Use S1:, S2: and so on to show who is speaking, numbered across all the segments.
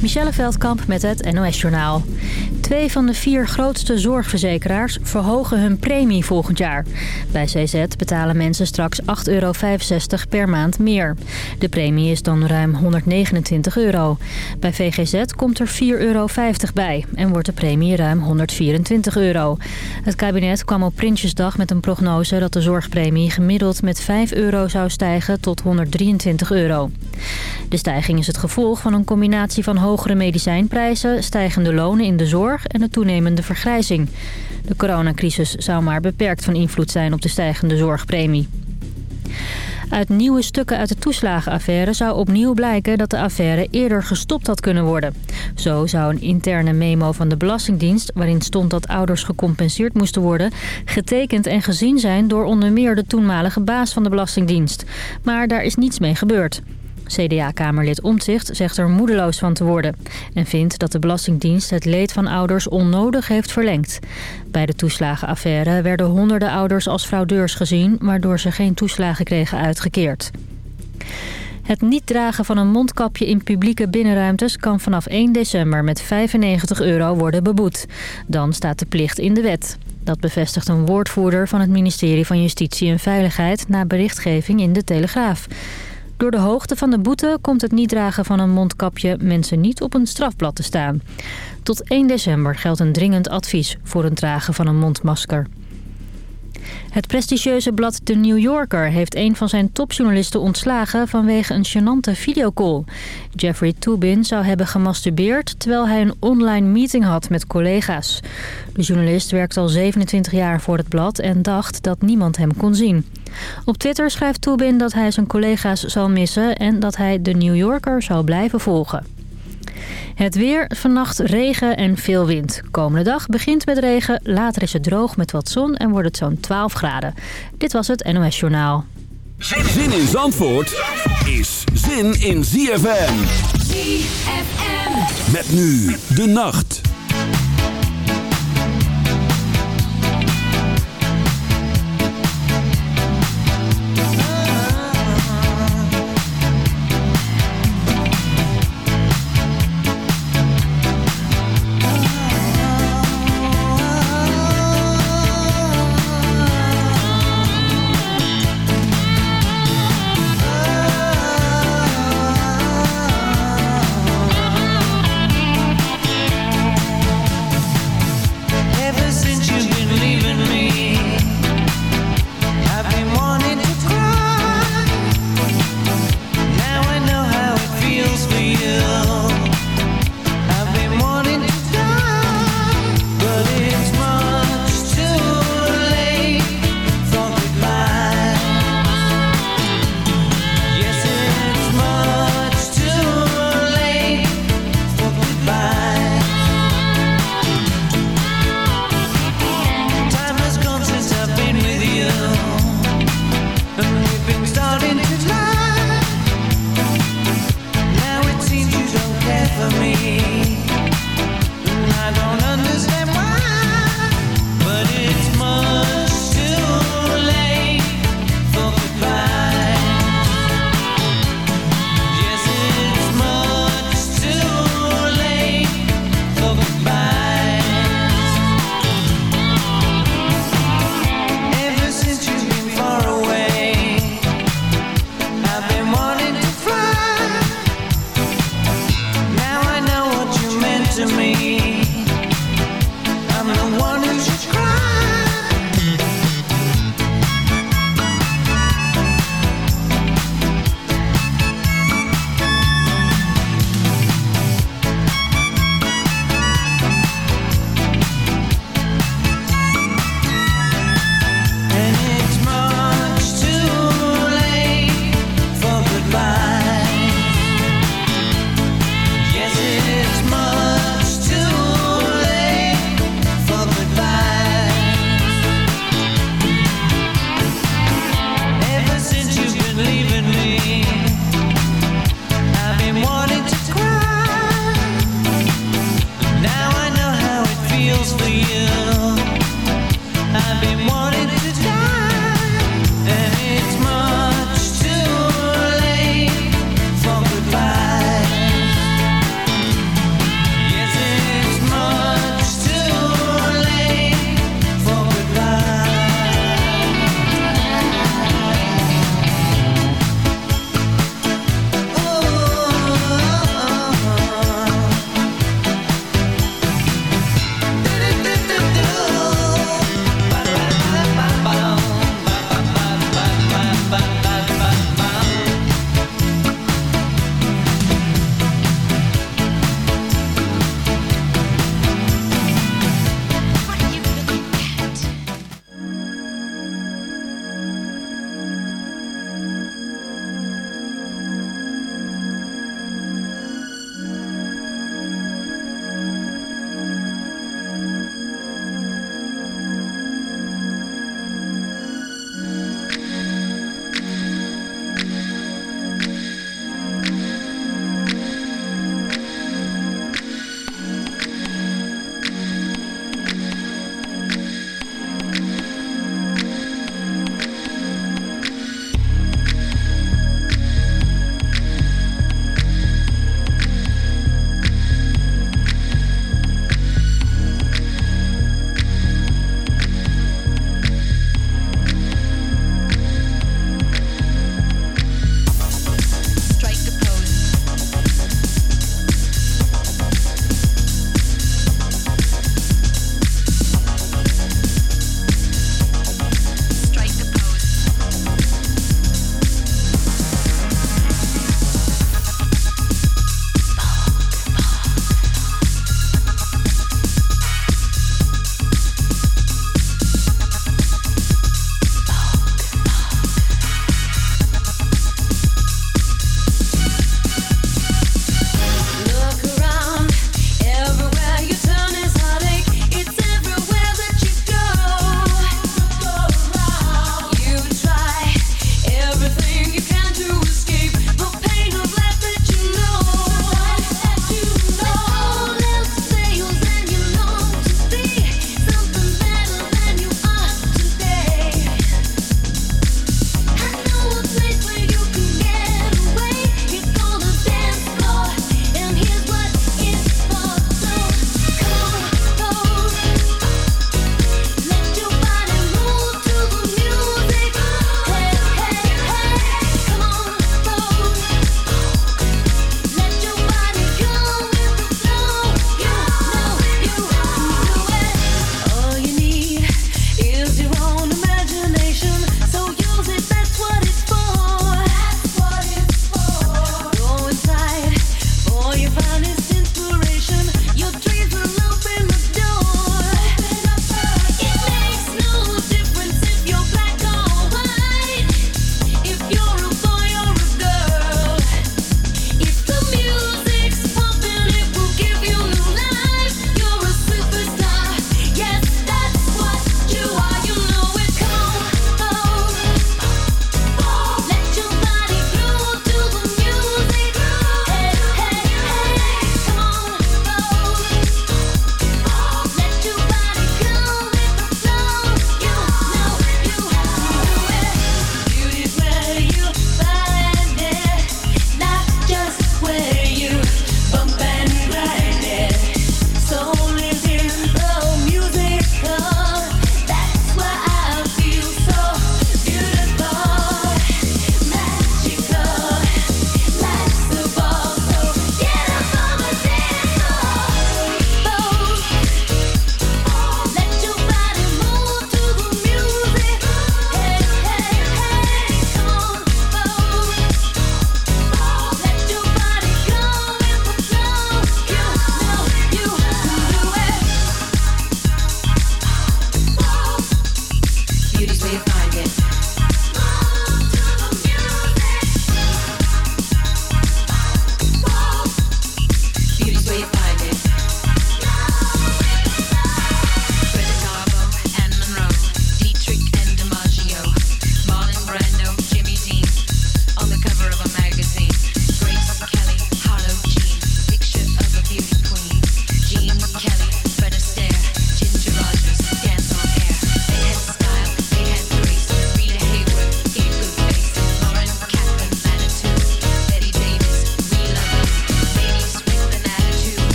S1: Michelle Veldkamp met het NOS-journaal. Twee van de vier grootste zorgverzekeraars verhogen hun premie volgend jaar. Bij CZ betalen mensen straks 8,65 euro per maand meer. De premie is dan ruim 129 euro. Bij VGZ komt er 4,50 euro bij en wordt de premie ruim 124 euro. Het kabinet kwam op Prinsjesdag met een prognose dat de zorgpremie gemiddeld met 5 euro zou stijgen tot 123 euro. De stijging is het gevolg van een combinatie van hogere medicijnprijzen, stijgende lonen in de zorg en de toenemende vergrijzing. De coronacrisis zou maar beperkt van invloed zijn op de stijgende zorgpremie. Uit nieuwe stukken uit de toeslagenaffaire zou opnieuw blijken dat de affaire eerder gestopt had kunnen worden. Zo zou een interne memo van de Belastingdienst, waarin stond dat ouders gecompenseerd moesten worden, getekend en gezien zijn door onder meer de toenmalige baas van de Belastingdienst. Maar daar is niets mee gebeurd. CDA-kamerlid Omtzigt zegt er moedeloos van te worden... en vindt dat de Belastingdienst het leed van ouders onnodig heeft verlengd. Bij de toeslagenaffaire werden honderden ouders als fraudeurs gezien... waardoor ze geen toeslagen kregen uitgekeerd. Het niet dragen van een mondkapje in publieke binnenruimtes kan vanaf 1 december met 95 euro worden beboet. Dan staat de plicht in de wet. Dat bevestigt een woordvoerder van het ministerie van Justitie en Veiligheid na berichtgeving in de Telegraaf. Door de hoogte van de boete komt het niet dragen van een mondkapje mensen niet op een strafblad te staan. Tot 1 december geldt een dringend advies voor het dragen van een mondmasker. Het prestigieuze blad The New Yorker heeft een van zijn topjournalisten ontslagen vanwege een gênante videocall. Jeffrey Toobin zou hebben gemasturbeerd terwijl hij een online meeting had met collega's. De journalist werkt al 27 jaar voor het blad en dacht dat niemand hem kon zien. Op Twitter schrijft Toobin dat hij zijn collega's zal missen en dat hij The New Yorker zal blijven volgen. Het weer, vannacht regen en veel wind. Komende dag begint met regen, later is het droog met wat zon en wordt het zo'n 12 graden. Dit was het NOS Journaal.
S2: Zin in Zandvoort is zin in ZFM. ZFM. Met nu de nacht.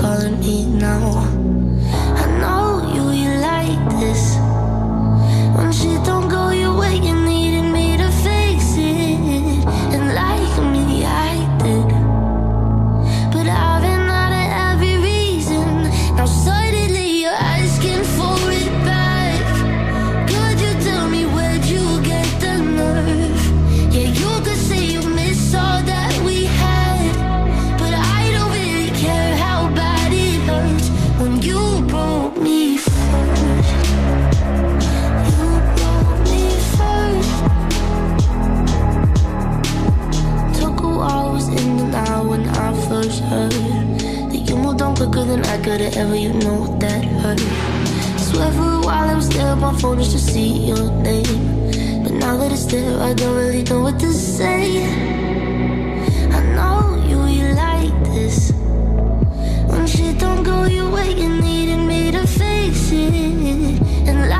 S3: calling me now. I know you, you like this. When shit don't go your way, you need. could've ever, you know that hurt. Swear for a while I was there on my phone just to see your
S4: name. But now that it's there, I don't really know what to say. I know you, you like this. When shit don't go your way, you needed me to fix it. And life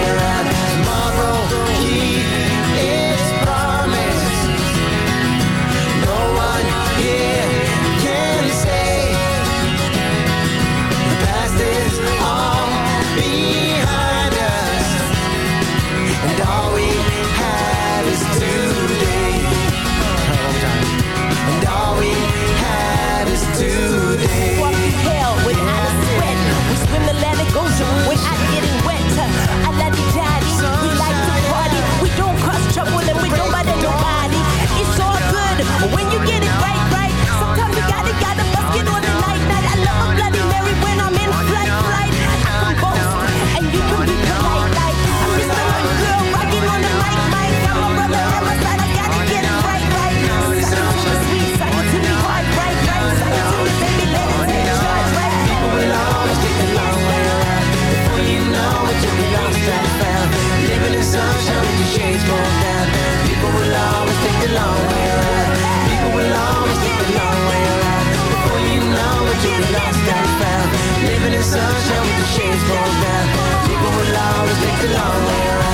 S3: lost and found Living in sunshine with the shades rolled down People will always take the long way around.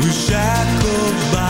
S5: We I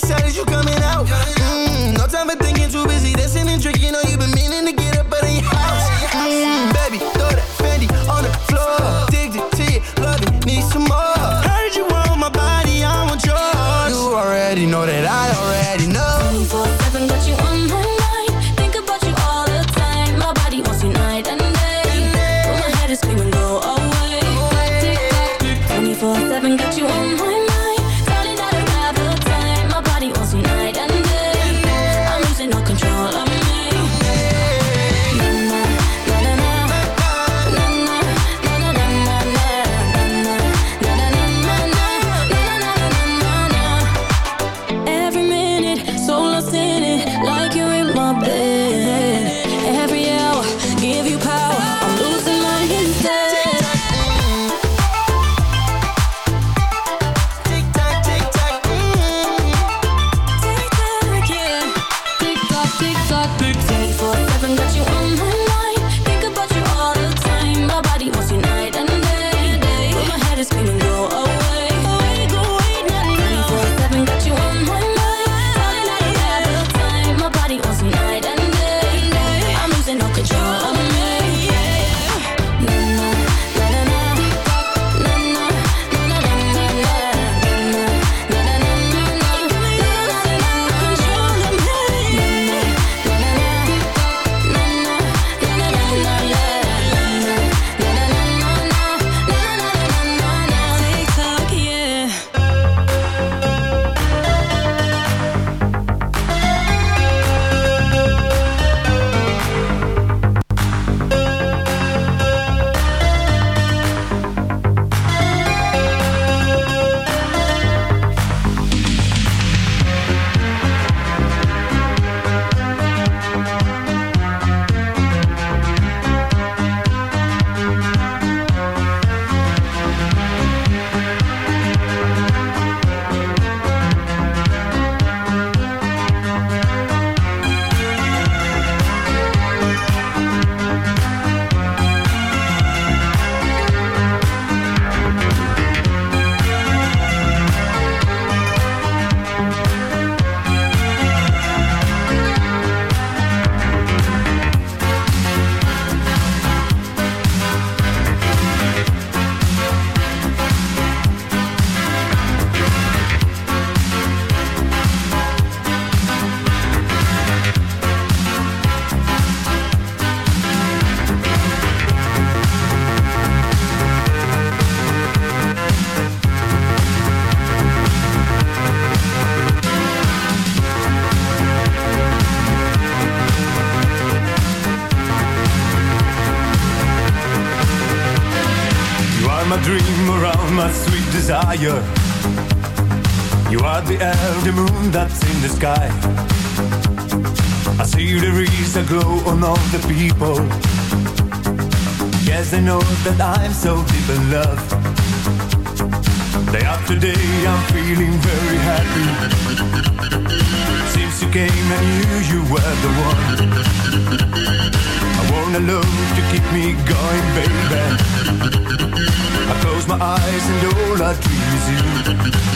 S6: decided you coming out. Mm, no time for thinking, too busy dancing and drinking. ailleurs.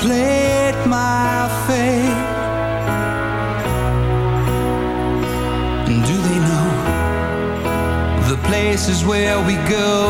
S7: Played my
S8: fate? And do they know the places where we go?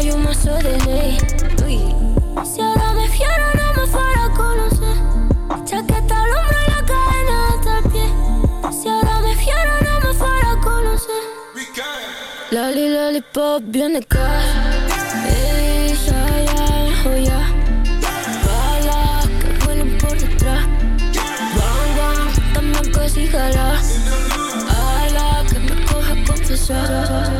S9: Siempre hay un mazo de ley. Uy. Si ahora me fiero no me fuera a conocer. Chaqueta al hombro y la cadena hasta el pie. Si ahora me fiero no me fuera a conocer. Lali, lollipop, bien de casa Ella ya, Balas que vuelan por detrás. Bang, bang, también que si jala Ala, que me coja confesar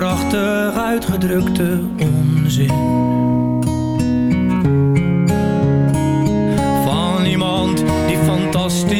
S10: prachtig uitgedrukte onzin. Van iemand die fantastisch